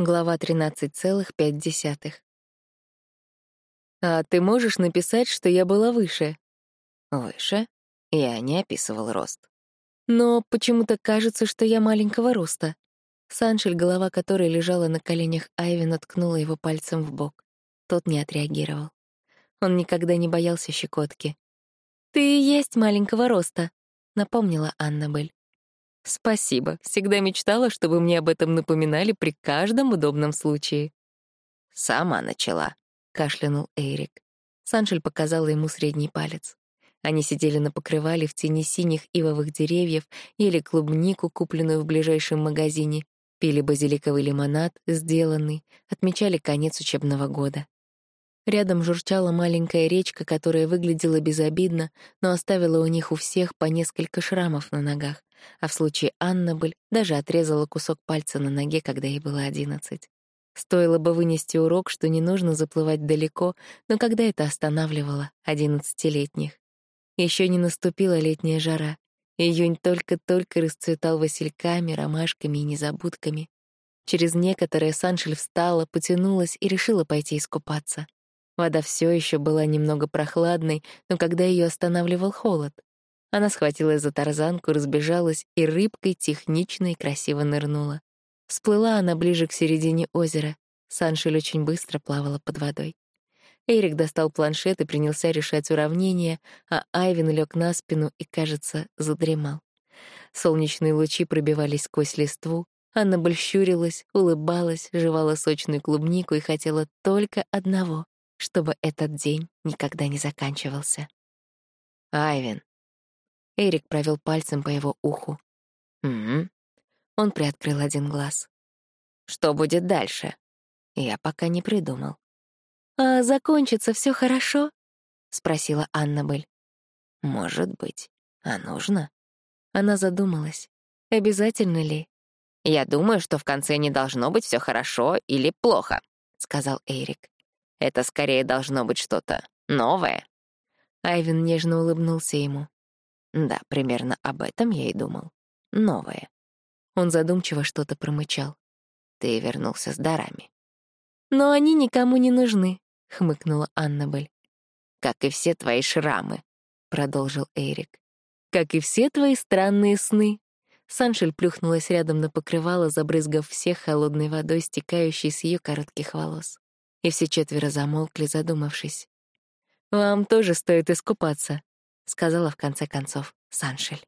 Глава 13,5. «А ты можешь написать, что я была выше?» «Выше? Я не описывал рост». «Но почему-то кажется, что я маленького роста». Саншель, голова которой лежала на коленях Айвена, ткнула его пальцем в бок. Тот не отреагировал. Он никогда не боялся щекотки. «Ты и есть маленького роста», — напомнила Аннабель. Спасибо. Всегда мечтала, чтобы мне об этом напоминали при каждом удобном случае. Сама начала, кашлянул Эрик. Саншель показала ему средний палец. Они сидели на покрывале в тени синих ивовых деревьев, ели клубнику, купленную в ближайшем магазине, пили базиликовый лимонад, сделанный, отмечали конец учебного года. Рядом журчала маленькая речка, которая выглядела безобидно, но оставила у них у всех по несколько шрамов на ногах а в случае Аннабель даже отрезала кусок пальца на ноге, когда ей было одиннадцать. Стоило бы вынести урок, что не нужно заплывать далеко, но когда это останавливало одиннадцатилетних? Еще не наступила летняя жара. Июнь только-только расцветал васильками, ромашками и незабудками. Через некоторое Саншель встала, потянулась и решила пойти искупаться. Вода все еще была немного прохладной, но когда ее останавливал холод — она схватилась за тарзанку, разбежалась и рыбкой технично и красиво нырнула. Всплыла она ближе к середине озера. Саншель очень быстро плавала под водой. Эрик достал планшет и принялся решать уравнения, а Айвин лег на спину и, кажется, задремал. Солнечные лучи пробивались сквозь листву, Анна щурилась, улыбалась, жевала сочную клубнику и хотела только одного — чтобы этот день никогда не заканчивался. «Айвин», Эрик провел пальцем по его уху. «Угу». Он приоткрыл один глаз. «Что будет дальше?» «Я пока не придумал». «А закончится все хорошо?» — спросила Аннабель. «Может быть. А нужно?» Она задумалась. «Обязательно ли?» «Я думаю, что в конце не должно быть все хорошо или плохо», — сказал Эрик. «Это скорее должно быть что-то новое». Айвен нежно улыбнулся ему. Да, примерно об этом я и думал. Новое. Он задумчиво что-то промычал. Ты вернулся с дарами. Но они никому не нужны, хмыкнула Аннабель. Как и все твои шрамы, продолжил Эрик. Как и все твои странные сны. Саншель плюхнулась рядом на покрывало, забрызгав всех холодной водой, стекающей с ее коротких волос. И все четверо замолкли, задумавшись. «Вам тоже стоит искупаться», сказала в конце концов Саншель.